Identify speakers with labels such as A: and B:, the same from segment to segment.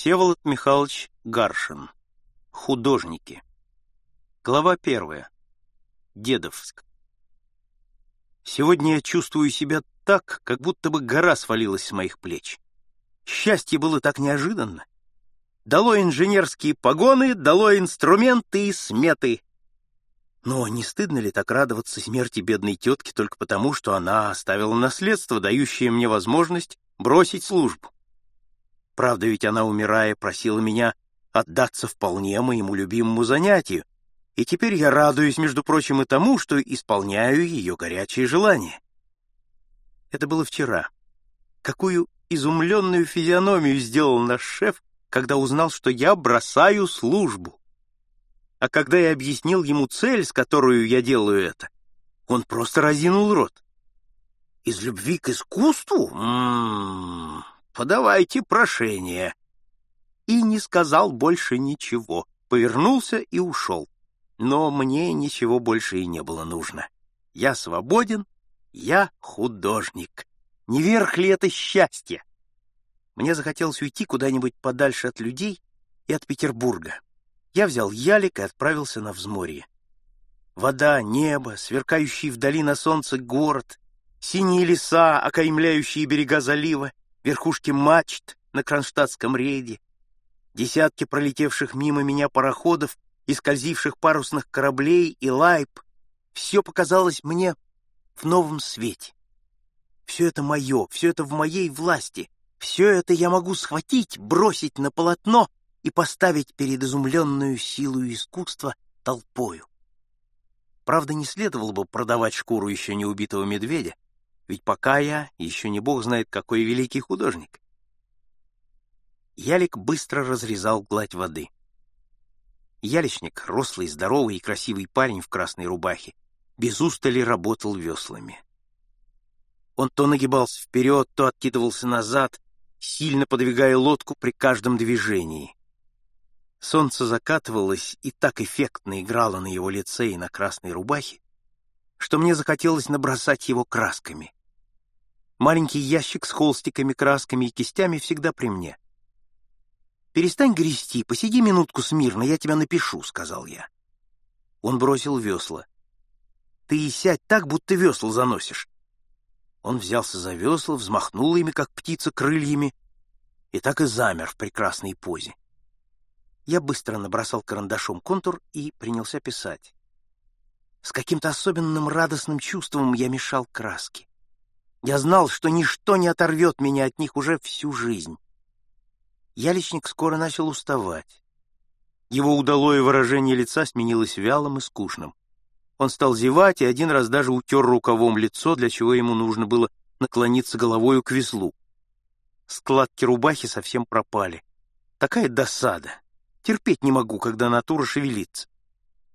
A: Всеволод Михайлович Гаршин. Художники. Глава первая. Дедовск. Сегодня я чувствую себя так, как будто бы гора свалилась с моих плеч. Счастье было так неожиданно. Дало инженерские погоны, дало инструменты и сметы. Но не стыдно ли так радоваться смерти бедной тетки только потому, что она оставила наследство, дающее мне возможность бросить службу? Правда, ведь она, умирая, просила меня отдаться вполне моему любимому занятию, и теперь я радуюсь, между прочим, и тому, что исполняю ее горячие желания. Это было вчера. Какую изумленную физиономию сделал наш шеф, когда узнал, что я бросаю службу. А когда я объяснил ему цель, с которой я делаю это, он просто разинул рот. Из любви к искусству? М -м -м, подавайте прошение. И не сказал больше ничего, повернулся и ушел. Но мне ничего больше и не было нужно. Я свободен, я художник. Не верх ли это счастье? Мне захотелось уйти куда-нибудь подальше от людей и от Петербурга. Я взял ялик и отправился на взморье. Вода, небо, сверкающий вдали на солнце город, синие леса, окаймляющие берега залива, верхушки мачт на кронштадтском рейде, десятки пролетевших мимо меня пароходов и скользивших парусных кораблей и лайб — все показалось мне в новом свете. Все это мое, все это в моей власти, все это я могу схватить, бросить на полотно и поставить перед изумленную силу искусства толпою. Правда, не следовало бы продавать шкуру еще не убитого медведя, ведь пока я еще не бог знает какой великий художник. Ялик быстро разрезал гладь воды. Яличник, рослый, здоровый и красивый парень в красной рубахе, без устали работал веслами. Он то нагибался вперед, то откидывался назад, сильно подвигая лодку при каждом движении. Солнце закатывалось и так эффектно играло на его лице и на красной рубахе, что мне захотелось набросать его красками. Маленький ящик с холстиками, красками и кистями всегда при мне. «Перестань грести, посиди минутку смирно, я тебя напишу», — сказал я. Он бросил весла. «Ты и сядь так, будто весла заносишь. Он взялся за весла, взмахнул ими, как птица, крыльями, и так и замер в прекрасной позе. Я быстро набросал карандашом контур и принялся писать. С каким-то особенным радостным чувством я мешал краски. Я знал, что ничто не оторвет меня от них уже всю жизнь. Яличник скоро начал уставать. Его удалое выражение лица сменилось вялым и скучным. Он стал зевать и один раз даже утер рукавом лицо, для чего ему нужно было наклониться головою к веслу. Складки рубахи совсем пропали. Такая досада. Терпеть не могу, когда натура шевелится.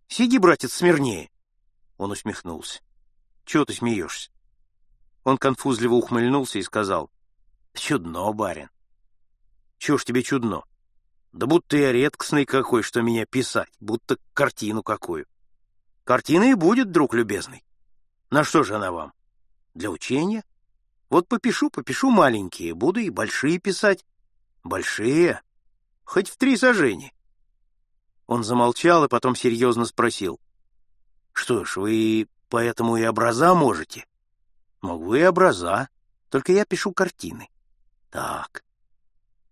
A: Сиди, братец, смирнее. Он усмехнулся. Чего ты смеешься? Он конфузливо ухмыльнулся и сказал. Чудно, барин. Чего ж тебе чудно? Да будто я редкостный какой, что меня писать, будто картину какую. Картина и будет, друг любезный. На что же она вам? Для учения? Вот попишу, попишу маленькие, буду и большие писать. Большие? Хоть в три сажени. Он замолчал и потом серьезно спросил. Что ж, вы поэтому и образа можете? Могу и образа, только я пишу картины. Так.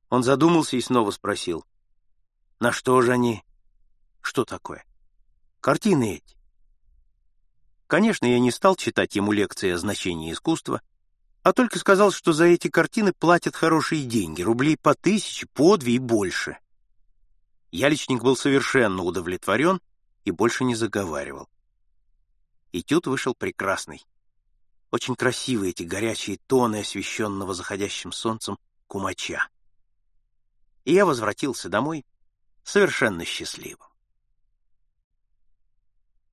A: Он задумался и снова спросил. На что же они? Что такое? Картины эти. Конечно, я не стал читать ему лекции о значении искусства, а только сказал, что за эти картины платят хорошие деньги, рублей по тысяче, по две и больше. Яличник был совершенно удовлетворен и больше не заговаривал. Этюд вышел прекрасный. Очень красивые эти горячие тоны освещенного заходящим солнцем кумача. И я возвратился домой совершенно счастливым.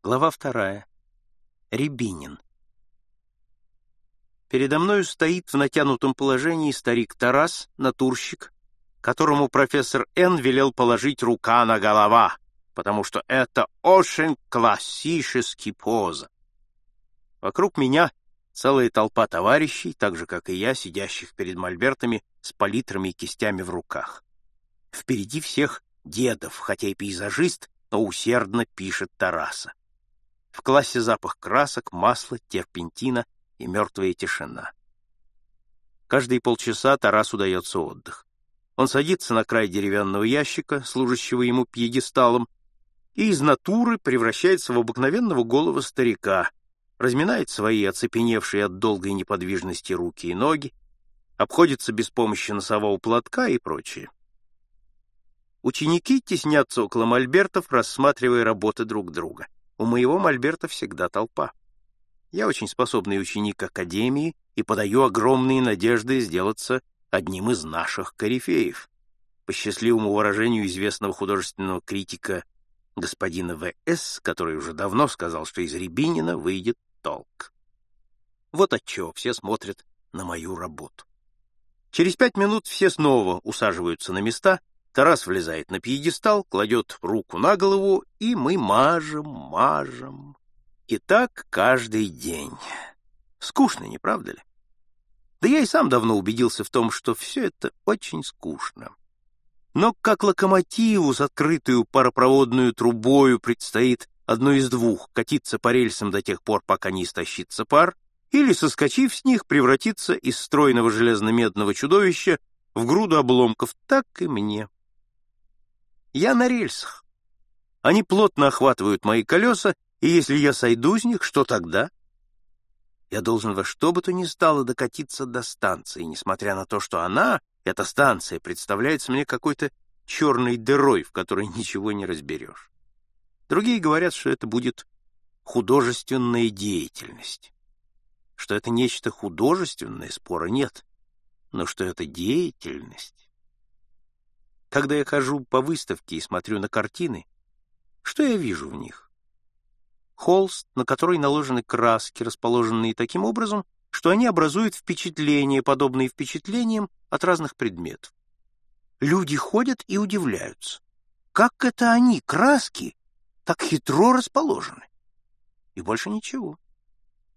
A: Глава вторая. Рябинин. Передо мною стоит в натянутом положении старик Тарас, натурщик, которому профессор Н. велел положить рука на голова, потому что это очень классический поза. Вокруг меня целая толпа товарищей, так же, как и я, сидящих перед мольбертами с палитрами и кистями в руках. Впереди всех дедов, хотя и пейзажист, но усердно пишет Тараса. В классе запах красок, масла, терпентина и мертвая тишина. Каждые полчаса Тарасу дается отдых. Он садится на край деревянного ящика, служащего ему пьедесталом, и из натуры превращается в обыкновенного голого старика, разминает свои оцепеневшие от долгой неподвижности руки и ноги, обходится без помощи носового платка и прочее. Ученики теснятся около мольбертов, рассматривая работы друг друга. У моего мольберта всегда толпа. Я очень способный ученик Академии и подаю огромные надежды сделаться одним из наших корифеев. По счастливому выражению известного художественного критика господина В.С., который уже давно сказал, что из Рябинина выйдет толк. Вот отчего все смотрят на мою работу. Через пять минут все снова усаживаются на места, Тарас влезает на пьедестал, кладет руку на голову, и мы мажем, мажем. И так каждый день. Скучно, не правда ли? Да я и сам давно убедился в том, что все это очень скучно. Но как локомотиву с открытую паропроводную трубою предстоит одно из двух — катиться по рельсам до тех пор, пока не истощится пар, или, соскочив с них, превратиться из стройного железно-медного чудовища в груду обломков, так и мне. Я на рельсах. Они плотно охватывают мои колеса, и если я сойду с них, что тогда? Я должен во что бы то ни стало докатиться до станции, несмотря на то, что она, эта станция, представляется мне какой-то черной дырой, в которой ничего не разберешь. Другие говорят, что это будет художественная деятельность. Что это нечто художественное, спора нет. Но что это деятельность? Когда я хожу по выставке и смотрю на картины, что я вижу в них? Холст, на который наложены краски, расположенные таким образом, что они образуют впечатления, подобные впечатлениям от разных предметов. Люди ходят и удивляются. Как это они, краски, так хитро расположены? И больше ничего.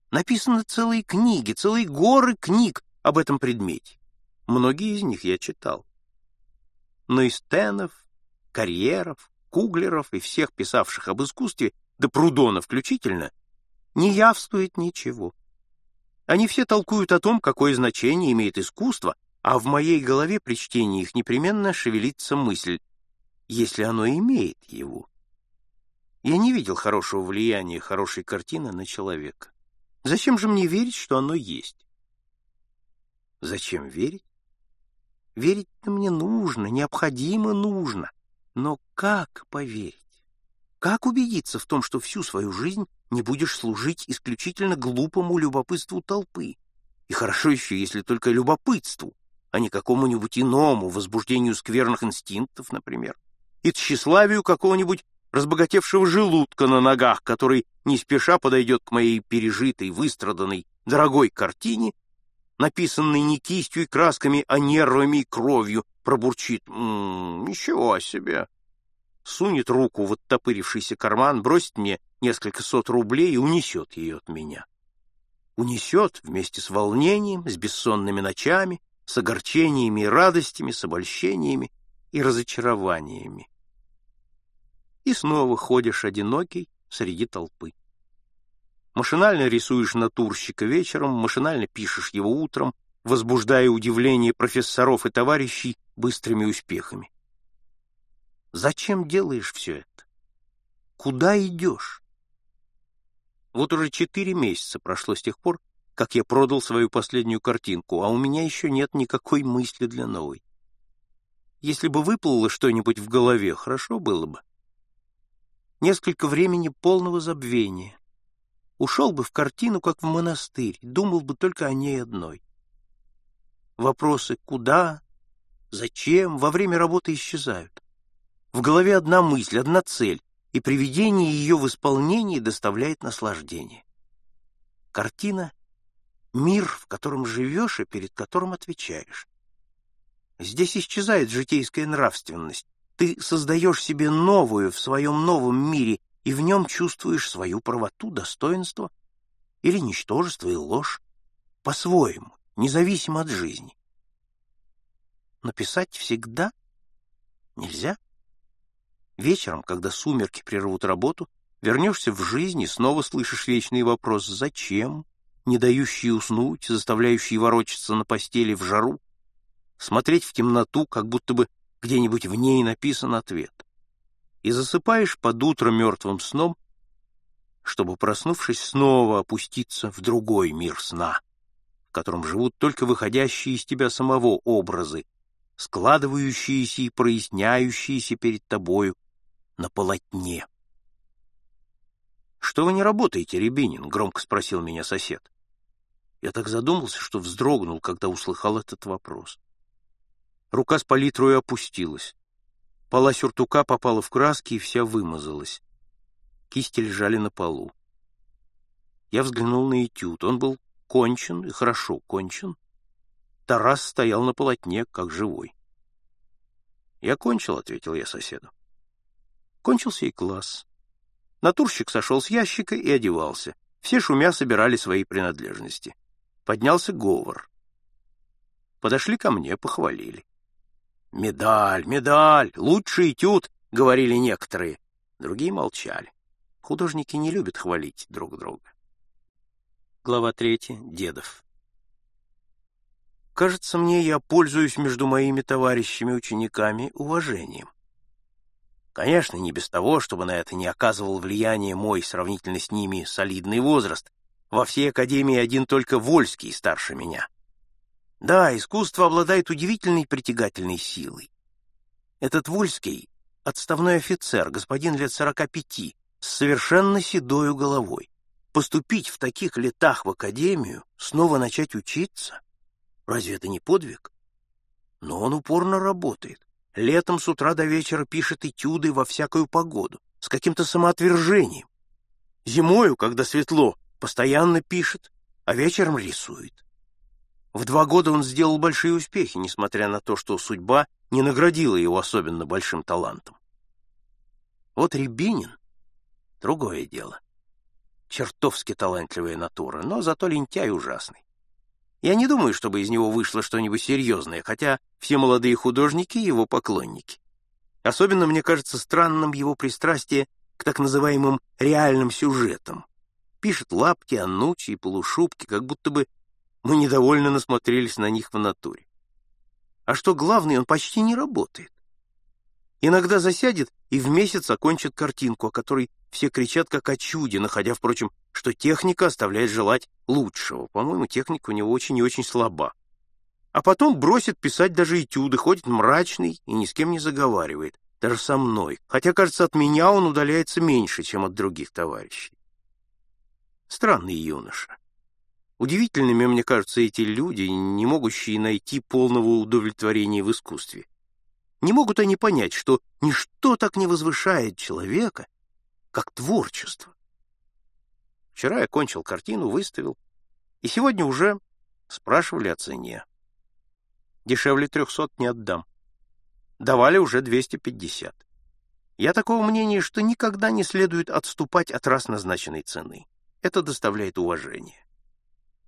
A: Написаны целые книги, целые горы книг об этом предмете. Многие из них я читал. Но из Тенов, Карьеров, Куглеров и всех писавших об искусстве, до Прудона включительно, не явствует ничего. Они все толкуют о том, какое значение имеет искусство, а в моей голове при чтении их непременно шевелится мысль, если оно имеет его. Я не видел хорошего влияния хорошей картины на человека. Зачем же мне верить, что оно есть? Зачем верить? Верить-то мне нужно, необходимо нужно. Но как поверить? Как убедиться в том, что всю свою жизнь не будешь служить исключительно глупому любопытству толпы? И хорошо еще, если только любопытству, а не какому-нибудь иному возбуждению скверных инстинктов, например, и тщеславию какого-нибудь разбогатевшего желудка на ногах, который не спеша подойдет к моей пережитой, выстраданной, дорогой картине написанный не кистью и красками, а нервами и кровью, пробурчит. «М -м, «Ничего себе!» Сунет руку в оттопырившийся карман, бросит мне несколько сот рублей и унесет ее от меня. Унесет вместе с волнением, с бессонными ночами, с огорчениями и радостями, с обольщениями и разочарованиями. И снова ходишь одинокий среди толпы. Машинально рисуешь натурщика вечером, машинально пишешь его утром, возбуждая удивление профессоров и товарищей быстрыми успехами. Зачем делаешь все это? Куда идешь? Вот уже четыре месяца прошло с тех пор, как я продал свою последнюю картинку, а у меня еще нет никакой мысли для новой. Если бы выплыло что-нибудь в голове, хорошо было бы. Несколько времени полного забвения, ушел бы в картину, как в монастырь, думал бы только о ней одной. Вопросы «куда?», «зачем?» во время работы исчезают. В голове одна мысль, одна цель, и приведение ее в исполнении доставляет наслаждение. Картина — мир, в котором живешь и перед которым отвечаешь. Здесь исчезает житейская нравственность. Ты создаешь себе новую в своем новом мире и в нем чувствуешь свою правоту, достоинство или ничтожество и ложь по-своему, независимо от жизни. Но писать всегда Нельзя? Вечером, когда сумерки прервут работу, вернешься в жизнь и снова слышишь вечный вопрос «Зачем?», не дающий уснуть, заставляющий ворочаться на постели в жару, смотреть в темноту, как будто бы где-нибудь в ней написан ответ. И засыпаешь под утро мертвым сном, чтобы, проснувшись, снова опуститься в другой мир сна, в котором живут только выходящие из тебя самого образы, складывающиеся и проясняющиеся перед тобою на полотне. «Что вы не работаете, Рябинин?» — громко спросил меня сосед. Я так задумался, что вздрогнул, когда услыхал этот вопрос. Рука с палитрой опустилась. Пола сюртука попала в краски и вся вымазалась. Кисти лежали на полу. Я взглянул на этюд. Он был кончен и хорошо кончен. Тарас стоял на полотне, как живой. «Я кончил», — ответил я соседу. Кончился и класс. Натурщик сошел с ящика и одевался. Все шумя собирали свои принадлежности. Поднялся говор. Подошли ко мне, похвалили. «Медаль, медаль, лучший этюд», — говорили некоторые. Другие молчали. Художники не любят хвалить друг друга. Глава третья. Дедов. Кажется мне, я пользуюсь между моими товарищами-учениками уважением. Конечно, не без того, чтобы на это не оказывал влияние мой сравнительно с ними солидный возраст. Во всей академии один только Вольский старше меня. Да, искусство обладает удивительной притягательной силой. Этот Вольский — отставной офицер, господин лет сорока пяти, с совершенно седою головой. Поступить в таких летах в академию, снова начать учиться — разве это не подвиг? Но он упорно работает. Летом с утра до вечера пишет этюды во всякую погоду, с каким-то самоотвержением. Зимою, когда светло, постоянно пишет, а вечером рисует. В два года он сделал большие успехи, несмотря на то, что судьба не наградила его особенно большим талантом. Вот Рябинин — другое дело. Чертовски талантливая натура, но зато лентяй ужасный. Я не думаю, чтобы из него вышло что-нибудь серьезное, хотя все молодые художники — его поклонники. Особенно мне кажется странным его пристрастие к так называемым реальным сюжетам. Пишет лапки, анучи и полушубки, как будто бы мы недовольно насмотрелись на них в натуре. А что главное, он почти не работает. Иногда засядет и в месяц окончит картинку, о которой все кричат как о чуде, находя, впрочем, что техника оставляет желать лучшего. По-моему, техника у него очень и очень слаба. А потом бросит писать даже этюды, ходит мрачный и ни с кем не заговаривает, даже со мной, хотя, кажется, от меня он удаляется меньше, чем от других товарищей. Странный юноша. Удивительными, мне кажутся, эти люди, не могущие найти полного удовлетворения в искусстве. Не могут они понять, что ничто так не возвышает человека, как творчество. Вчера я кончил картину, выставил, и сегодня уже спрашивали о цене. Дешевле трехсот не отдам. Давали уже двести пятьдесят. Я такого мнения, что никогда не следует отступать от раз назначенной цены. Это доставляет уважение.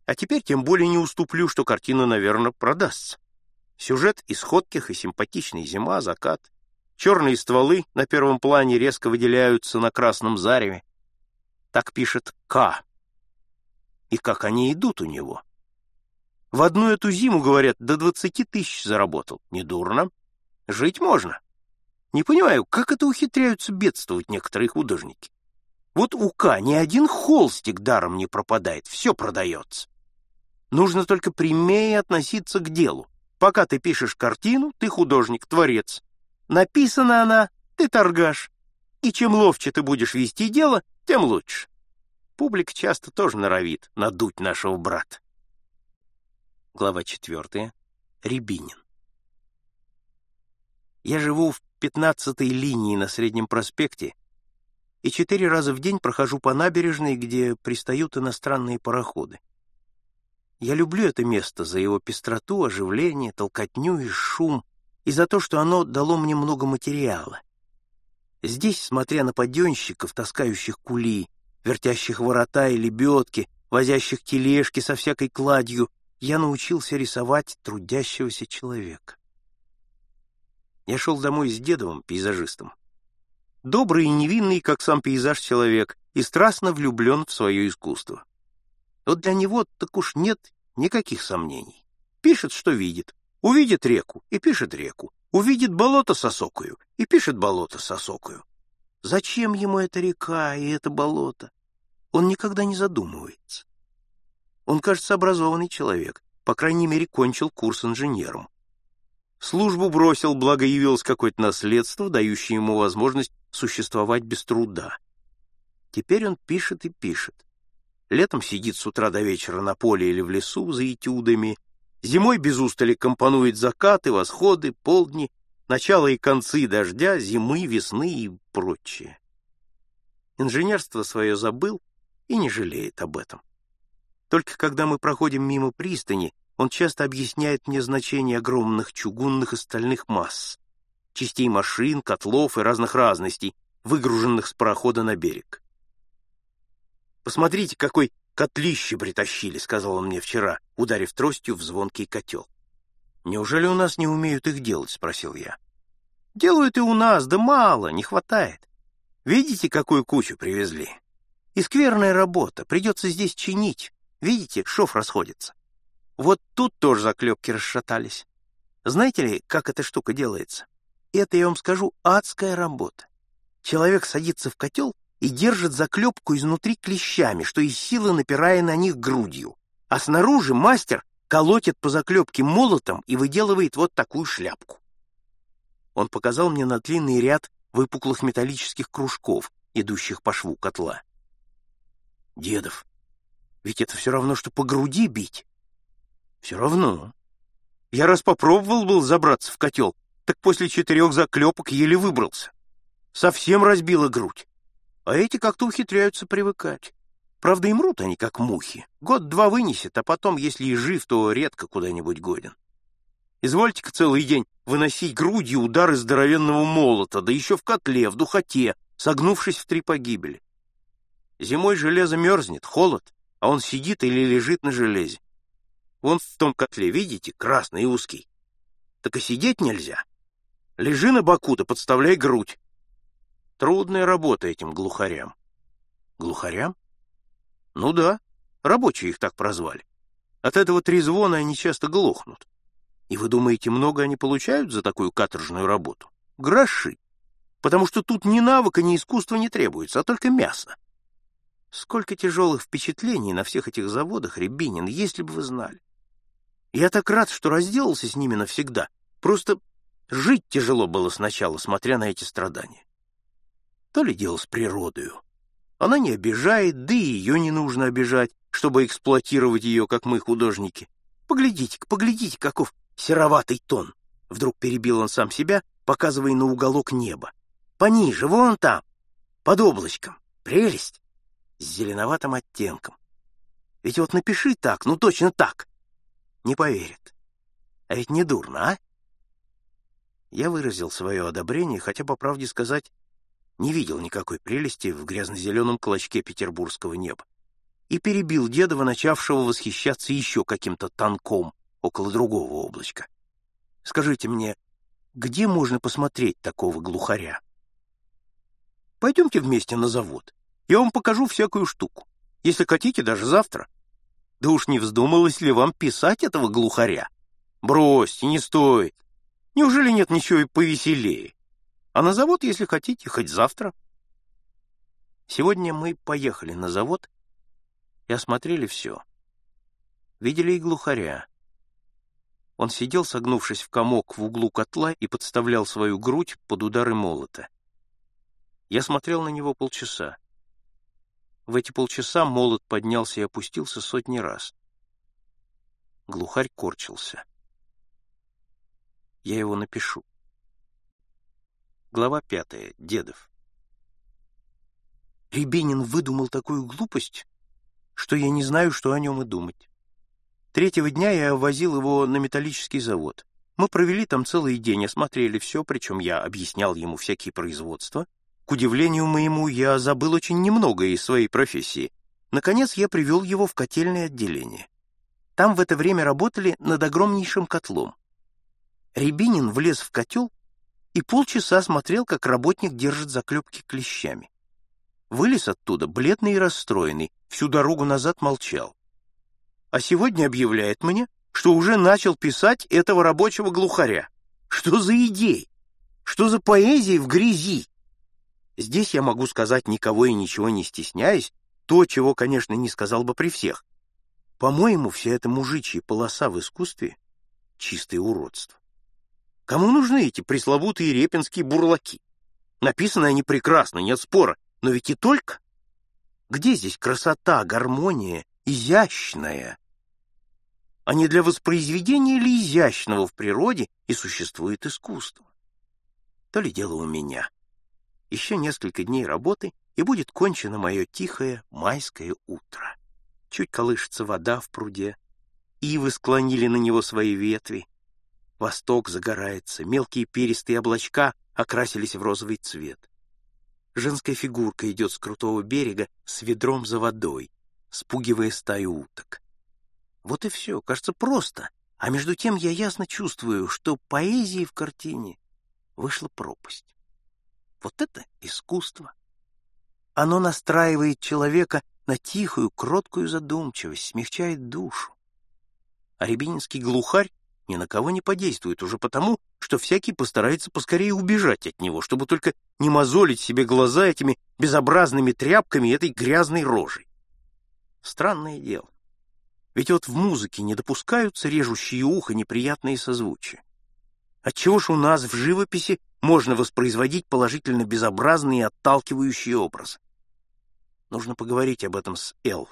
A: А теперь тем более не уступлю, что картина, наверное, продастся. Сюжет из ходких и симпатичный зима, закат. Черные стволы на первом плане резко выделяются на красном зареве. Так пишет К. И как они идут у него. В одну эту зиму, говорят, до двадцати тысяч заработал. Недурно. Жить можно. Не понимаю, как это ухитряются бедствовать некоторые художники. Вот у К ни один холстик даром не пропадает, все продается. Нужно только прямее относиться к делу. Пока ты пишешь картину, ты художник, творец. Написана она, ты торгаш. И чем ловче ты будешь вести дело, тем лучше. Публика часто тоже норовит надуть нашего брата. Глава четвертая. Рябинин. Я живу в пятнадцатой линии на Среднем проспекте и четыре раза в день прохожу по набережной, где пристают иностранные пароходы. Я люблю это место за его пестроту, оживление, толкотню и шум, и за то, что оно дало мне много материала. Здесь, смотря на подъемщиков, таскающих кули, вертящих ворота и лебедки, возящих тележки со всякой кладью, я научился рисовать трудящегося человека. Я шел домой с Дедовым, пейзажистом. Добрый и невинный, как сам пейзаж, человек, и страстно влюблен в свое искусство. Вот для него так уж нет никаких сомнений. Пишет, что видит. Увидит реку и пишет реку. Увидит болото с осокою и пишет болото с осокою. Зачем ему эта река и это болото? Он никогда не задумывается. Он, кажется, образованный человек, по крайней мере, кончил курс инженером. Службу бросил, благо явилось какое-то наследство, дающее ему возможность существовать без труда. Теперь он пишет и пишет. Летом сидит с утра до вечера на поле или в лесу за этюдами, зимой без устали компонует закаты, восходы, полдни, начало и концы дождя, зимы, весны и прочее. Инженерство свое забыл и не жалеет об этом. Только когда мы проходим мимо пристани, он часто объясняет мне значение огромных чугунных и стальных масс, частей машин, котлов и разных разностей, выгруженных с парохода на берег. «Посмотрите, какой котлище притащили», — сказал он мне вчера, ударив тростью в звонкий котел. «Неужели у нас не умеют их делать?» — спросил я. «Делают и у нас, да мало, не хватает. Видите, какую кучу привезли? И скверная работа, придется здесь чинить. Видите, шов расходится. Вот тут тоже заклепки расшатались. Знаете ли, как эта штука делается? Это, я вам скажу, адская работа. Человек садится в котел и держит заклепку изнутри клещами, что из силы напирая на них грудью. А снаружи мастер колотит по заклепке молотом и выделывает вот такую шляпку. Он показал мне на длинный ряд выпуклых металлических кружков, идущих по шву котла. «Дедов, ведь это все равно, что по груди бить. Все равно. Я раз попробовал был забраться в котел, так после четырех заклепок еле выбрался. Совсем разбила грудь. А эти как-то ухитряются привыкать. Правда, и мрут они, как мухи. Год-два вынесет, а потом, если и жив, то редко куда-нибудь годен. Извольте-ка целый день выносить грудью удары здоровенного молота, да еще в котле, в духоте, согнувшись в три погибели. Зимой железо мерзнет, холод, а он сидит или лежит на железе. Вон в том котле, видите, красный и узкий. Так и сидеть нельзя. Лежи на боку, да подставляй грудь. Трудная работа этим глухарям. Глухарям? Ну да, рабочие их так прозвали. От этого трезвона они часто глохнут. И вы думаете, много они получают за такую каторжную работу? Гроши. Потому что тут ни навыка, ни искусства не требуется, а только мясо. Сколько тяжелых впечатлений на всех этих заводах, Рябинин, если бы вы знали. Я так рад, что разделался с ними навсегда. Просто жить тяжело было сначала, смотря на эти страдания. То ли дело с природою. Она не обижает, да и ее не нужно обижать, чтобы эксплуатировать ее, как мы, художники. Поглядите-ка, поглядите, каков сероватый тон. Вдруг перебил он сам себя, показывая на уголок неба. Пониже, вон там, под облачком. Прелесть с зеленоватым оттенком. Ведь вот напиши так, ну точно так. Не поверит. А ведь не дурно, а? Я выразил свое одобрение, хотя, по правде сказать, не видел никакой прелести в грязно-зеленом клочке петербургского неба. И перебил Дедова, начавшего восхищаться еще каким-то танком около другого облачка. Скажите мне, где можно посмотреть такого глухаря? Пойдемте вместе на завод. Я вам покажу всякую штуку. Если хотите, даже завтра. Да уж не вздумалось ли вам писать этого глухаря? Бросьте, не стоит. Неужели нет ничего и повеселее? А на завод, если хотите, хоть завтра. Сегодня мы поехали на завод и осмотрели все. Видели и глухаря. Он сидел, согнувшись в комок в углу котла и подставлял свою грудь под удары молота. Я смотрел на него полчаса. В эти полчаса молот поднялся и опустился сотни раз. Глухарь корчился. Я его напишу. Глава пятая. Дедов. Рябинин выдумал такую глупость, что я не знаю, что о нем и думать. Третьего дня я возил его на металлический завод. Мы провели там целый день, осмотрели все, причем я объяснял ему всякие производства, к удивлению моему, я забыл очень немного из своей профессии. Наконец, я привел его в котельное отделение. Там в это время работали над огромнейшим котлом. Рябинин влез в котел и полчаса смотрел, как работник держит заклепки клещами. Вылез оттуда, бледный и расстроенный, всю дорогу назад молчал. А сегодня объявляет мне, что уже начал писать этого рабочего глухаря. Что за идеи? Что за поэзия в грязи? Здесь я могу сказать, никого и ничего не стесняясь, то, чего, конечно, не сказал бы при всех. По-моему, вся эта мужичья полоса в искусстве — чистое уродство. Кому нужны эти пресловутые репинские бурлаки? Написаны они прекрасно, нет спора, но ведь и только. Где здесь красота, гармония, изящная? А не для воспроизведения ли изящного в природе и существует искусство? То ли дело у меня. Еще несколько дней работы, и будет кончено мое тихое майское утро. Чуть колышется вода в пруде, ивы склонили на него свои ветви, восток загорается, мелкие перистые облачка окрасились в розовый цвет. Женская фигурка идет с крутого берега с ведром за водой, спугивая стаю уток. Вот и все, кажется, просто, а между тем я ясно чувствую, что поэзии в картине вышла пропасть. Вот это искусство. Оно настраивает человека на тихую, кроткую задумчивость, смягчает душу. А рябининский глухарь ни на кого не подействует уже потому, что всякий постарается поскорее убежать от него, чтобы только не мозолить себе глаза этими безобразными тряпками этой грязной рожей. Странное дело. Ведь вот в музыке не допускаются режущие ухо неприятные созвучия. Отчего ж у нас в живописи можно воспроизводить положительно безобразные и отталкивающие образы? Нужно поговорить об этом с Эл.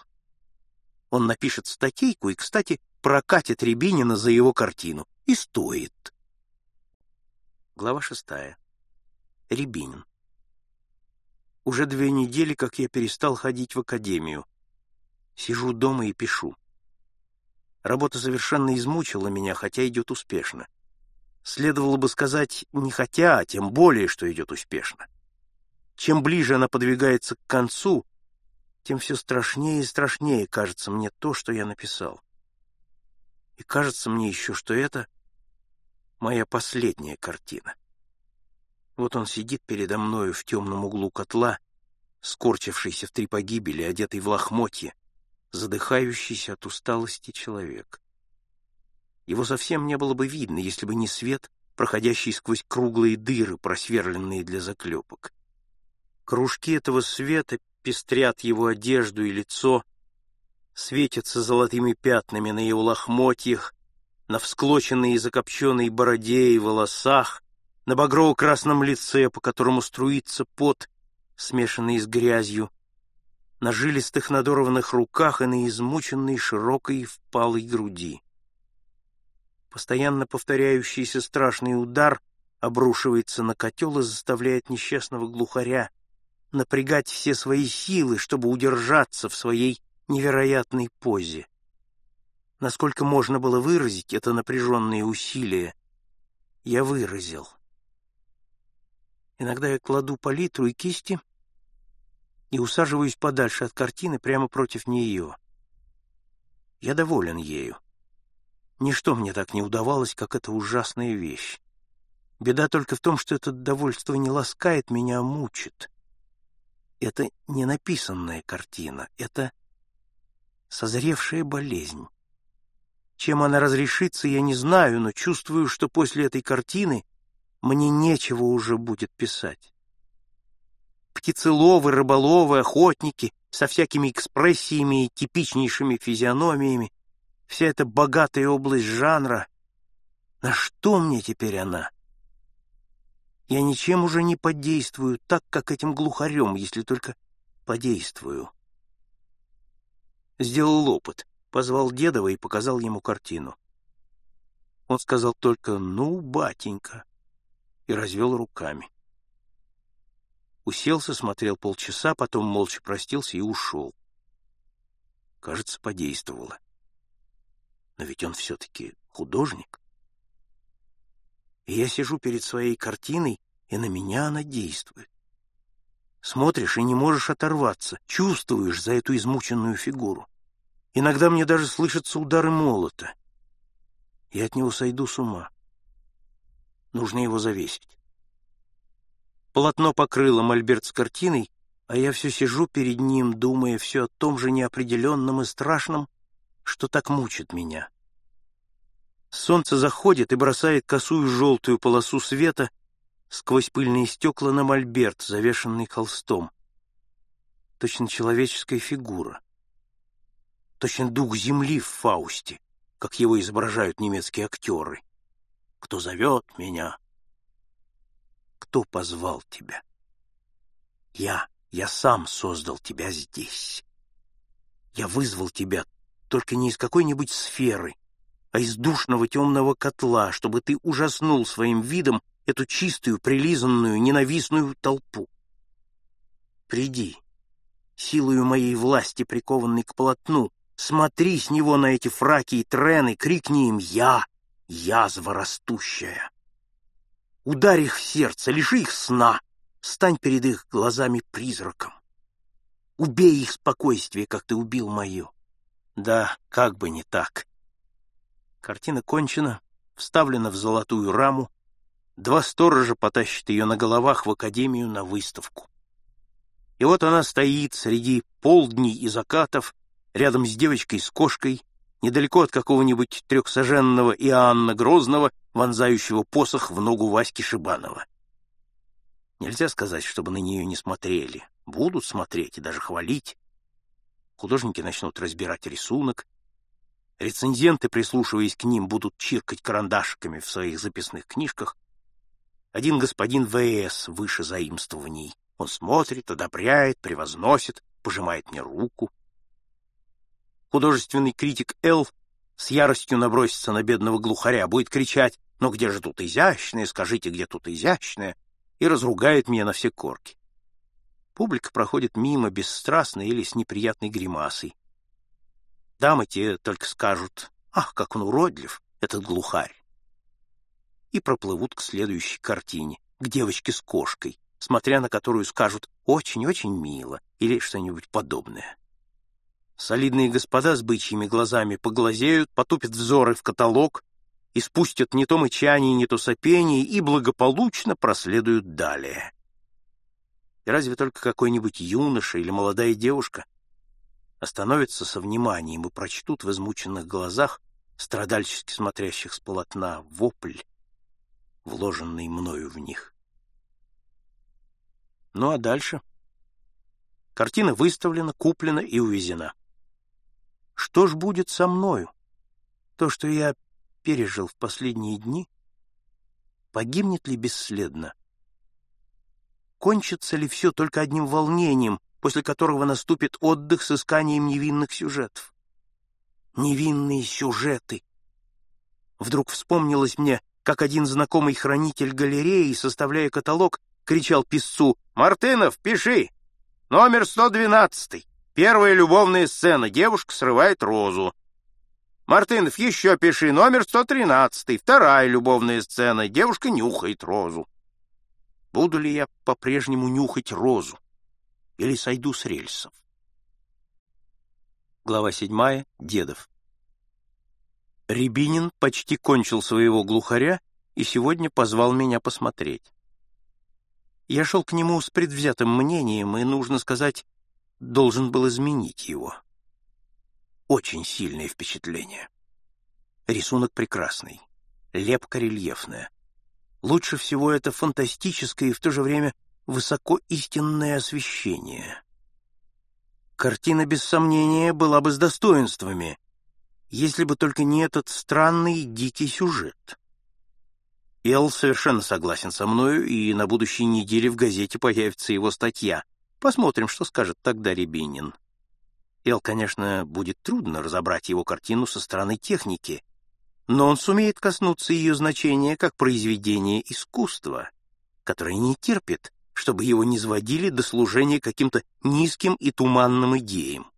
A: Он напишет статейку и, кстати, прокатит Рябинина за его картину. И стоит. Глава шестая. Рябинин. Уже две недели, как я перестал ходить в академию. Сижу дома и пишу. Работа совершенно измучила меня, хотя идет успешно. Следовало бы сказать не хотя, а тем более, что идет успешно. Чем ближе она подвигается к концу, тем все страшнее и страшнее кажется мне то, что я написал. И кажется мне еще, что это моя последняя картина. Вот он сидит передо мною в темном углу котла, скорчившийся в три погибели, одетый в лохмотье, задыхающийся от усталости человек. Его совсем не было бы видно, если бы не свет, проходящий сквозь круглые дыры, просверленные для заклепок. Кружки этого света пестрят его одежду и лицо, светятся золотыми пятнами на его лохмотьях, на всклоченной и закопченной бороде и волосах, на багрово-красном лице, по которому струится пот, смешанный с грязью, на жилистых надорванных руках и на измученной широкой впалой груди. Постоянно повторяющийся страшный удар обрушивается на котел и заставляет несчастного глухаря напрягать все свои силы, чтобы удержаться в своей невероятной позе. Насколько можно было выразить это напряженные усилия, я выразил. Иногда я кладу палитру и кисти и усаживаюсь подальше от картины прямо против нее. Я доволен ею. Ничто мне так не удавалось, как эта ужасная вещь. Беда только в том, что это довольство не ласкает меня, а мучит. Это не написанная картина, это созревшая болезнь. Чем она разрешится, я не знаю, но чувствую, что после этой картины мне нечего уже будет писать. Птицеловы, рыболовы, охотники со всякими экспрессиями и типичнейшими физиономиями, вся эта богатая область жанра, на что мне теперь она? Я ничем уже не подействую так, как этим глухарем, если только подействую. Сделал опыт, позвал Дедова и показал ему картину. Он сказал только «ну, батенька» и развел руками. Уселся, смотрел полчаса, потом молча простился и ушел. Кажется, подействовало. Но ведь он все-таки художник. И я сижу перед своей картиной, и на меня она действует. Смотришь и не можешь оторваться, чувствуешь за эту измученную фигуру. Иногда мне даже слышатся удары молота. Я от него сойду с ума. Нужно его завесить. Полотно покрыло мольберт с картиной, а я все сижу перед ним, думая все о том же неопределенном и страшном, что так мучит меня. Солнце заходит и бросает косую желтую полосу света сквозь пыльные стекла на мольберт, завешенный холстом. Точно человеческая фигура. Точно дух земли в Фаусте, как его изображают немецкие актеры. Кто зовет меня? Кто позвал тебя? Я, я сам создал тебя здесь. Я вызвал тебя только не из какой-нибудь сферы, а из душного темного котла, чтобы ты ужаснул своим видом эту чистую, прилизанную, ненавистную толпу. Приди, силою моей власти, прикованный к полотну, смотри с него на эти фраки и трены, крикни им «Я! Язва растущая!» Ударь их в сердце, лиши их сна, стань перед их глазами призраком. Убей их спокойствие, как ты убил мое. Да, как бы не так. Картина кончена, вставлена в золотую раму, два сторожа потащат ее на головах в академию на выставку. И вот она стоит среди полдней и закатов, рядом с девочкой с кошкой, недалеко от какого-нибудь трехсоженного Иоанна Грозного, вонзающего посох в ногу Васьки Шибанова. Нельзя сказать, чтобы на нее не смотрели. Будут смотреть и даже хвалить. Художники начнут разбирать рисунок, Рецензенты, прислушиваясь к ним, будут чиркать карандашиками в своих записных книжках. Один господин В.С. выше заимствований. Он смотрит, одобряет, превозносит, пожимает мне руку. Художественный критик Л. с яростью набросится на бедного глухаря, будет кричать «Ну где же тут изящное? Скажите, где тут изящное?» и разругает меня на все корки. Публика проходит мимо бесстрастно или с неприятной гримасой. Дамы те только скажут, ах, как он уродлив, этот глухарь. И проплывут к следующей картине, к девочке с кошкой, смотря на которую скажут «очень-очень мило» или что-нибудь подобное. Солидные господа с бычьими глазами поглазеют, потупят взоры в каталог и спустят не то мычание, не то сопение и благополучно проследуют далее. И разве только какой-нибудь юноша или молодая девушка остановятся со вниманием и прочтут в измученных глазах, страдальчески смотрящих с полотна, вопль, вложенный мною в них. Ну а дальше? Картина выставлена, куплена и увезена. Что ж будет со мною? То, что я пережил в последние дни, погибнет ли бесследно? Кончится ли все только одним волнением, после которого наступит отдых с исканием невинных сюжетов. Невинные сюжеты. Вдруг вспомнилось мне, как один знакомый хранитель галереи, составляя каталог, кричал писцу «Мартынов, пиши! Номер 112. Первая любовная сцена. Девушка срывает розу. Мартынов, еще пиши. Номер 113. Вторая любовная сцена. Девушка нюхает розу. Буду ли я по-прежнему нюхать розу? или сойду с рельсов. Глава седьмая. Дедов. Рябинин почти кончил своего глухаря и сегодня позвал меня посмотреть. Я шел к нему с предвзятым мнением и, нужно сказать, должен был изменить его. Очень сильное впечатление. Рисунок прекрасный, лепка рельефная. Лучше всего это фантастическое и в то же время высоко истинное освещение. Картина, без сомнения, была бы с достоинствами, если бы только не этот странный дикий сюжет. Эл совершенно согласен со мною, и на будущей неделе в газете появится его статья. Посмотрим, что скажет тогда Рябинин. Эл, конечно, будет трудно разобрать его картину со стороны техники, но он сумеет коснуться ее значения как произведения искусства, которое не терпит чтобы его не сводили до служения каким-то низким и туманным идеям.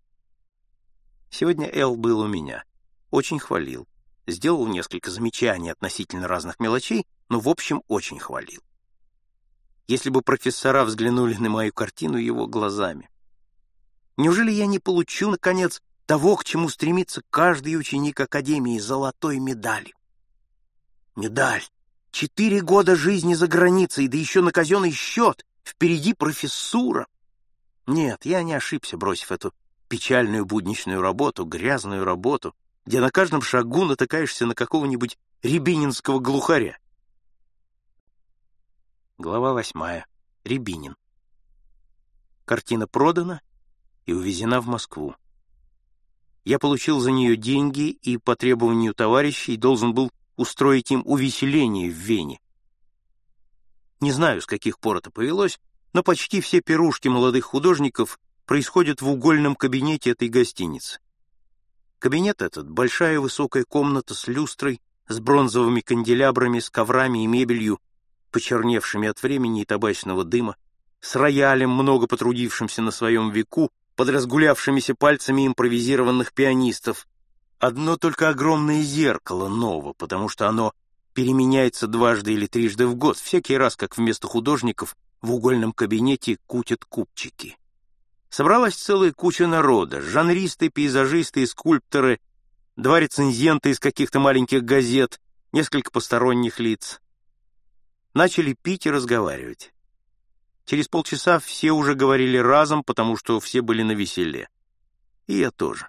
A: Сегодня Эл был у меня. Очень хвалил. Сделал несколько замечаний относительно разных мелочей, но в общем очень хвалил. Если бы профессора взглянули на мою картину его глазами. Неужели я не получу, наконец, того, к чему стремится каждый ученик Академии золотой медали? Медаль, Четыре года жизни за границей, да еще на казенный счет. Впереди профессура. Нет, я не ошибся, бросив эту печальную будничную работу, грязную работу, где на каждом шагу натыкаешься на какого-нибудь рябининского глухаря. Глава восьмая. Рябинин. Картина продана и увезена в Москву. Я получил за нее деньги и по требованию товарищей должен был устроить им увеселение в Вене. Не знаю, с каких пор это повелось, но почти все пирушки молодых художников происходят в угольном кабинете этой гостиницы. Кабинет этот — большая высокая комната с люстрой, с бронзовыми канделябрами, с коврами и мебелью, почерневшими от времени и табачного дыма, с роялем, много потрудившимся на своем веку, под разгулявшимися пальцами импровизированных пианистов. Одно только огромное зеркало ново, потому что оно переменяется дважды или трижды в год, всякий раз, как вместо художников в угольном кабинете кутят купчики. Собралась целая куча народа, жанристы, пейзажисты и скульпторы, два рецензента из каких-то маленьких газет, несколько посторонних лиц. Начали пить и разговаривать. Через полчаса все уже говорили разом, потому что все были на веселе. И я тоже.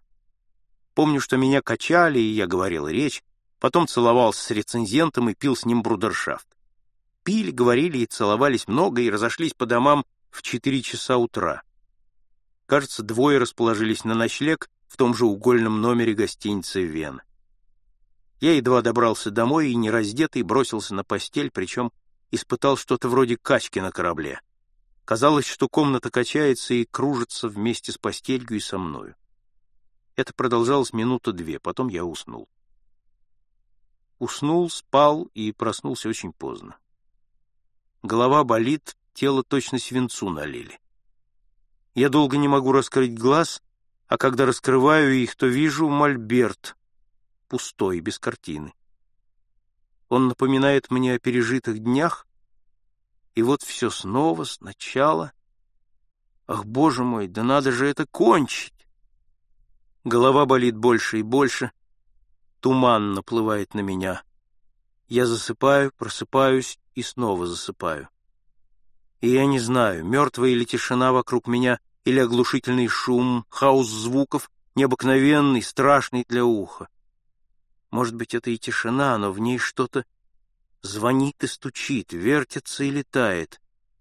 A: Помню, что меня качали, и я говорил речь, потом целовался с рецензентом и пил с ним брудершафт. Пили, говорили и целовались много, и разошлись по домам в четыре часа утра. Кажется, двое расположились на ночлег в том же угольном номере гостиницы «Вена». Я едва добрался домой и, не раздетый, бросился на постель, причем испытал что-то вроде качки на корабле. Казалось, что комната качается и кружится вместе с постелью и со мною. Это продолжалось минуту две, потом я уснул. Уснул, спал и проснулся очень поздно. Голова болит, тело точно свинцу налили. Я долго не могу раскрыть глаз, а когда раскрываю их, то вижу мольберт, пустой, без картины. Он напоминает мне о пережитых днях, и вот все снова, сначала. Ах, боже мой, да надо же это кончить! Голова болит больше и больше, туман наплывает на меня. Я засыпаю, просыпаюсь и снова засыпаю. И я не знаю, мертвая или тишина вокруг меня, или оглушительный шум, хаос звуков, необыкновенный, страшный для уха. Может быть, это и тишина, но в ней что-то звонит и стучит, вертится и летает.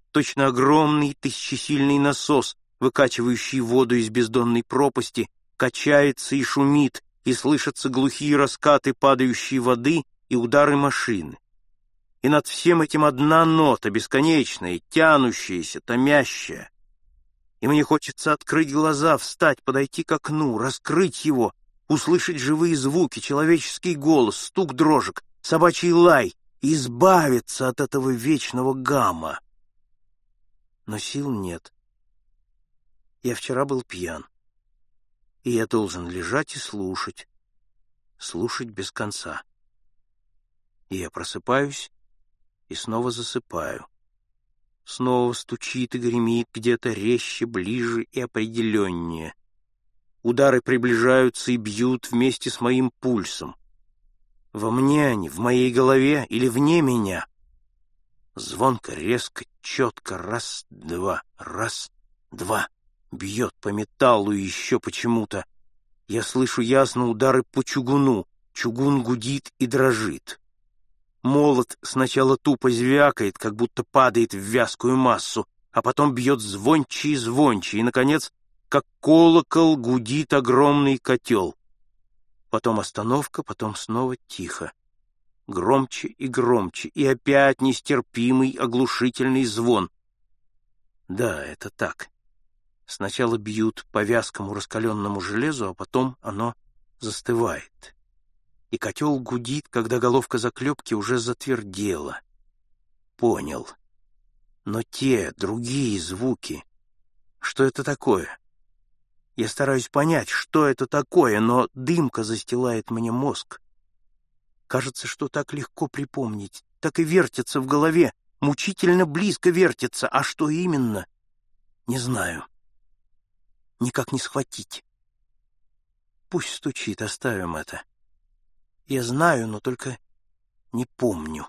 A: Точно огромный тысячесильный насос, выкачивающий воду из бездонной пропасти, качается и шумит, и слышатся глухие раскаты падающей воды и удары машины. И над всем этим одна нота, бесконечная, тянущаяся, томящая. И мне хочется открыть глаза, встать, подойти к окну, раскрыть его, услышать живые звуки, человеческий голос, стук дрожек, собачий лай, избавиться от этого вечного гамма. Но сил нет. Я вчера был пьян, и я должен лежать и слушать, слушать без конца. И я просыпаюсь и снова засыпаю. Снова стучит и гремит где-то резче, ближе и определеннее. Удары приближаются и бьют вместе с моим пульсом. Во мне они, в моей голове или вне меня? Звонко, резко, четко, раз, два, раз, два. Бьет по металлу еще почему-то. Я слышу ясно удары по чугуну. Чугун гудит и дрожит. Молот сначала тупо звякает, как будто падает в вязкую массу, а потом бьет звонче и звонче, и, наконец, как колокол гудит огромный котел. Потом остановка, потом снова тихо. Громче и громче, и опять нестерпимый оглушительный звон. Да, это так. Сначала бьют по вязкому раскаленному железу, а потом оно застывает. И котел гудит, когда головка заклепки уже затвердела. Понял. Но те, другие звуки, что это такое? Я стараюсь понять, что это такое, но дымка застилает мне мозг. Кажется, что так легко припомнить, так и вертится в голове, мучительно близко вертится, а что именно, не знаю. Никак не схватить. Пусть стучит, оставим это. Я знаю, но только не помню.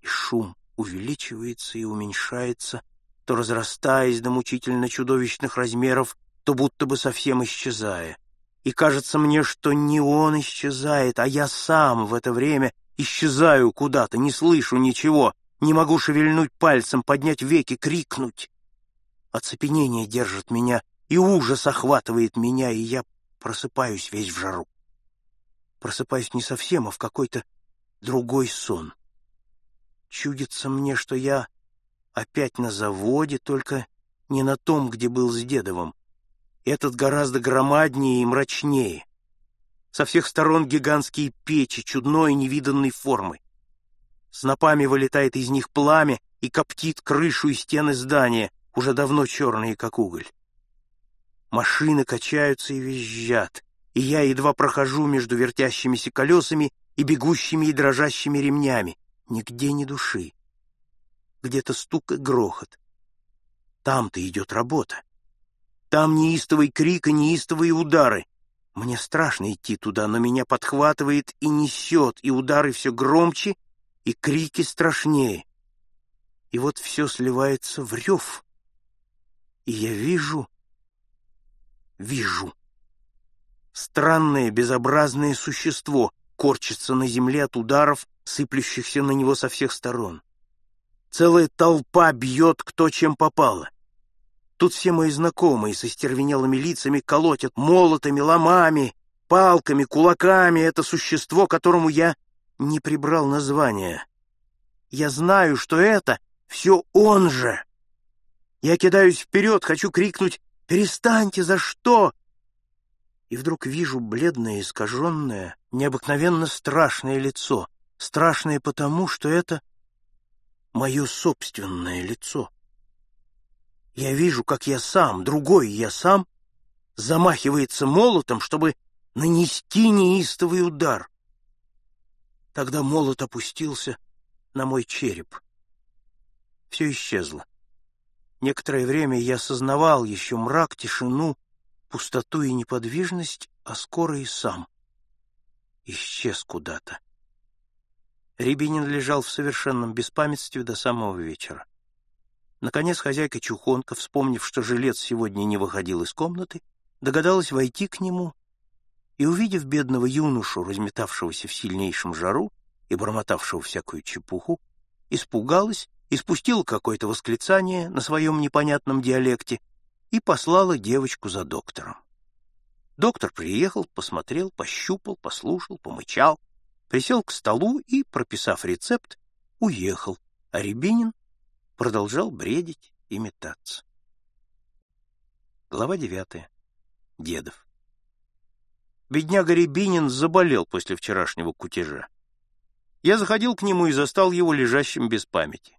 A: и шум увеличивается и уменьшается, то разрастаясь до мучительно чудовищных размеров, то будто бы совсем исчезая. И кажется мне, что не он исчезает, а я сам в это время исчезаю куда-то, не слышу ничего, не могу шевельнуть пальцем, поднять веки, крикнуть. Оцепенение держит меня, и ужас охватывает меня, и я просыпаюсь весь в жару. Просыпаюсь не совсем, а в какой-то другой сон. Чудится мне, что я опять на заводе, только не на том, где был с Дедовым. Этот гораздо громаднее и мрачнее. Со всех сторон гигантские печи чудной невиданной формы. Снопами вылетает из них пламя и коптит крышу и стены здания, уже давно черные, как уголь. Машины качаются и визжат, и я едва прохожу между вертящимися колесами и бегущими и дрожащими ремнями. Нигде ни души. Где-то стук и грохот. Там-то идет работа. Там неистовый крик и неистовые удары. Мне страшно идти туда, но меня подхватывает и несет, и удары все громче, и крики страшнее. И вот все сливается в рев. И я вижу, вижу. Странное, безобразное существо корчится на земле от ударов, сыплющихся на него со всех сторон. Целая толпа бьет кто чем попало. Тут все мои знакомые со стервенелыми лицами колотят молотами, ломами, палками, кулаками это существо, которому я не прибрал название. Я знаю, что это все он же. Я кидаюсь вперед, хочу крикнуть «Перестаньте! За что?» И вдруг вижу бледное, искаженное, необыкновенно страшное лицо. Страшное потому, что это мое собственное лицо. Я вижу, как я сам, другой я сам, замахивается молотом, чтобы нанести неистовый удар. Тогда молот опустился на мой череп. Все исчезло. Некоторое время я осознавал еще мрак, тишину, пустоту и неподвижность, а скоро и сам исчез куда-то. Рябинин лежал в совершенном беспамятстве до самого вечера. Наконец хозяйка Чухонка, вспомнив, что жилец сегодня не выходил из комнаты, догадалась войти к нему и, увидев бедного юношу, разметавшегося в сильнейшем жару и бормотавшего всякую чепуху, испугалась, испустила какое-то восклицание на своем непонятном диалекте и послала девочку за доктором. Доктор приехал, посмотрел, пощупал, послушал, помычал, присел к столу и, прописав рецепт, уехал, а Рябинин продолжал бредить и метаться. Глава девятая. Дедов. Бедняга Рябинин заболел после вчерашнего кутежа. Я заходил к нему и застал его лежащим без памяти.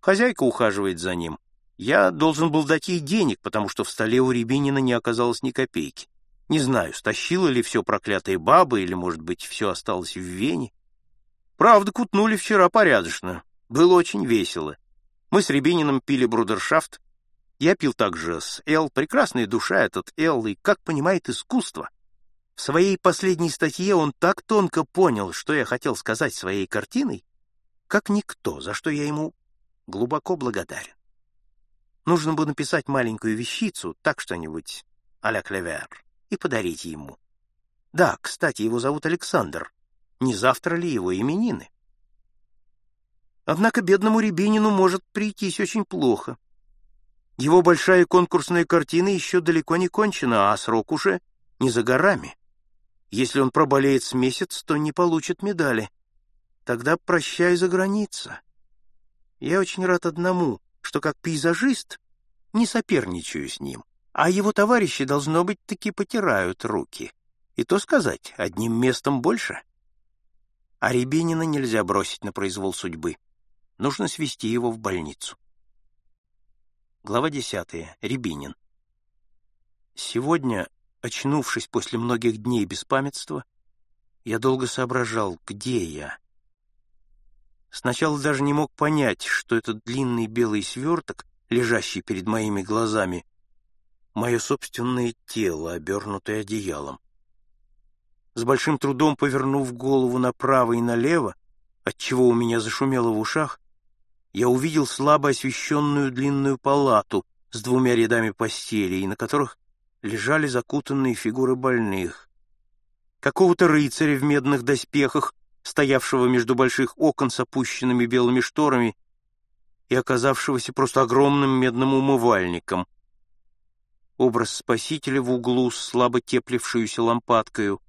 A: Хозяйка ухаживает за ним. Я должен был дать ей денег, потому что в столе у Рябинина не оказалось ни копейки. Не знаю, стащила ли все проклятая баба, или, может быть, все осталось в Вене. Правда, кутнули вчера порядочно. Было очень весело. Мы с Рябининым пили брудершафт. Я пил также с Эл. Прекрасная душа этот Эл, и как понимает искусство. В своей последней статье он так тонко понял, что я хотел сказать своей картиной, как никто, за что я ему глубоко благодарен. Нужно бы написать маленькую вещицу, так что-нибудь а-ля Клевер и подарить ему. Да, кстати, его зовут Александр. Не завтра ли его именины? Однако бедному Рябинину может прийтись очень плохо. Его большая конкурсная картина еще далеко не кончена, а срок уже не за горами. Если он проболеет с месяц, то не получит медали. Тогда прощай за граница. Я очень рад одному, что как пейзажист не соперничаю с ним а его товарищи, должно быть, таки потирают руки. И то сказать, одним местом больше. А Рябинина нельзя бросить на произвол судьбы. Нужно свести его в больницу. Глава десятая. Рябинин. Сегодня, очнувшись после многих дней беспамятства, я долго соображал, где я. Сначала даже не мог понять, что этот длинный белый сверток, лежащий перед моими глазами, мое собственное тело, обернутое одеялом. С большим трудом повернув голову направо и налево, отчего у меня зашумело в ушах, я увидел слабо освещенную длинную палату с двумя рядами постелей, на которых лежали закутанные фигуры больных. Какого-то рыцаря в медных доспехах, стоявшего между больших окон с опущенными белыми шторами и оказавшегося просто огромным медным умывальником. Образ спасителя в углу с слабо теплившуюся лампадкою,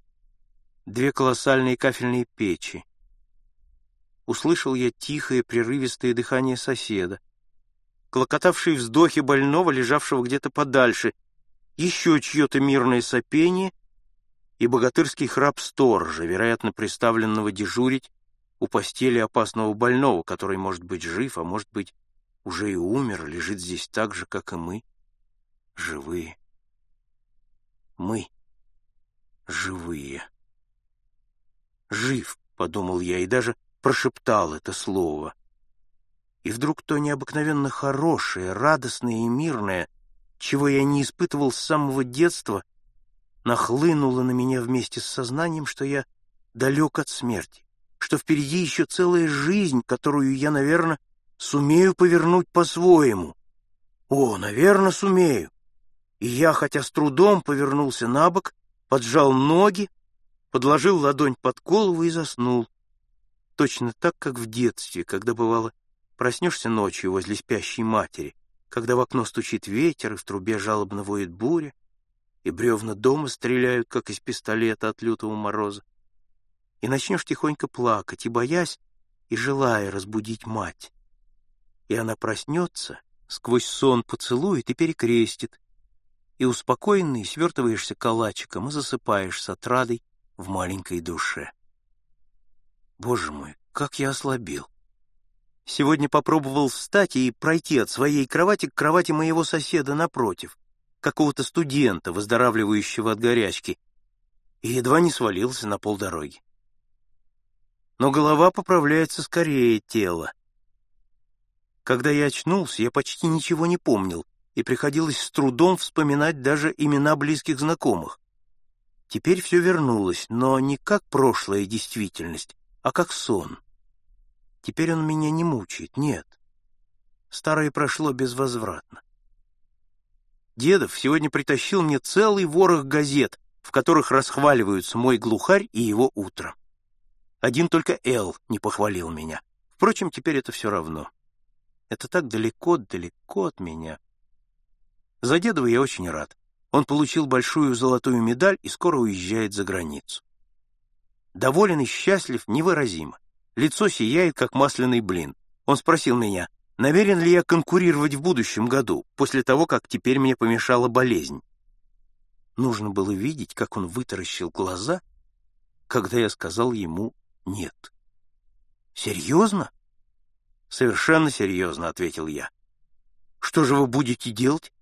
A: две колоссальные кафельные печи. Услышал я тихое, прерывистое дыхание соседа, клокотавшие вздохи больного, лежавшего где-то подальше, еще чье-то мирное сопение и богатырский храп сторожа, вероятно, приставленного дежурить у постели опасного больного, который может быть жив, а может быть уже и умер, лежит здесь так же, как и мы, живые. Мы живые. «Жив», — подумал я, и даже прошептал это слово. И вдруг то необыкновенно хорошее, радостное и мирное, чего я не испытывал с самого детства, нахлынуло на меня вместе с сознанием, что я далек от смерти что впереди еще целая жизнь, которую я, наверное, сумею повернуть по-своему. О, наверное, сумею. И я, хотя с трудом, повернулся на бок, поджал ноги, подложил ладонь под голову и заснул. Точно так, как в детстве, когда, бывало, проснешься ночью возле спящей матери, когда в окно стучит ветер, и в трубе жалобно воет буря, и бревна дома стреляют, как из пистолета от лютого мороза и начнешь тихонько плакать, и боясь, и желая разбудить мать. И она проснется, сквозь сон поцелует и перекрестит, и успокоенный свертываешься калачиком и засыпаешь с отрадой в маленькой душе. Боже мой, как я ослабел! Сегодня попробовал встать и пройти от своей кровати к кровати моего соседа напротив, какого-то студента, выздоравливающего от горячки, и едва не свалился на полдороги но голова поправляется скорее тела. Когда я очнулся, я почти ничего не помнил, и приходилось с трудом вспоминать даже имена близких знакомых. Теперь все вернулось, но не как прошлая действительность, а как сон. Теперь он меня не мучает, нет. Старое прошло безвозвратно. Дедов сегодня притащил мне целый ворох газет, в которых расхваливаются мой глухарь и его утро. Один только Эл не похвалил меня. Впрочем, теперь это все равно. Это так далеко-далеко от меня. За Дедова я очень рад. Он получил большую золотую медаль и скоро уезжает за границу. Доволен и счастлив невыразимо. Лицо сияет, как масляный блин. Он спросил меня, намерен ли я конкурировать в будущем году, после того, как теперь мне помешала болезнь. Нужно было видеть, как он вытаращил глаза, когда я сказал ему нет. Серьезно? Совершенно серьезно, ответил я. Что же вы будете делать?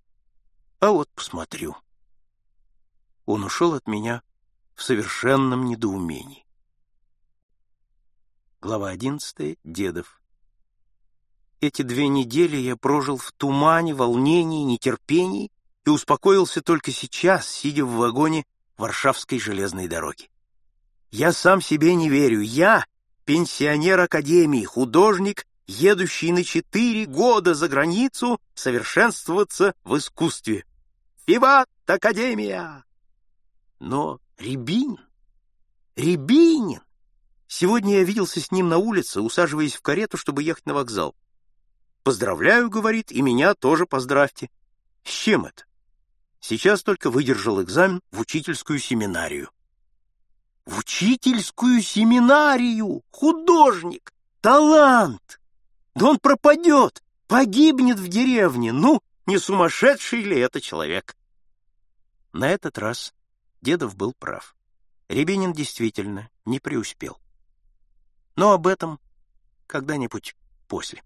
A: А вот посмотрю. Он ушел от меня в совершенном недоумении. Глава одиннадцатая. Дедов. Эти две недели я прожил в тумане, волнении, нетерпении и успокоился только сейчас, сидя в вагоне Варшавской железной дороги. Я сам себе не верю. Я пенсионер Академии, художник, едущий на четыре года за границу совершенствоваться в искусстве. Виват Академия! Но Рябинин, Рябинин! Сегодня я виделся с ним на улице, усаживаясь в карету, чтобы ехать на вокзал. «Поздравляю», — говорит, — «и меня тоже поздравьте». С чем это? Сейчас только выдержал экзамен в учительскую семинарию. В учительскую семинарию! Художник! Талант! Да он пропадет, погибнет в деревне. Ну, не сумасшедший ли это человек? На этот раз Дедов был прав. Рябинин действительно не преуспел. Но об этом когда-нибудь после.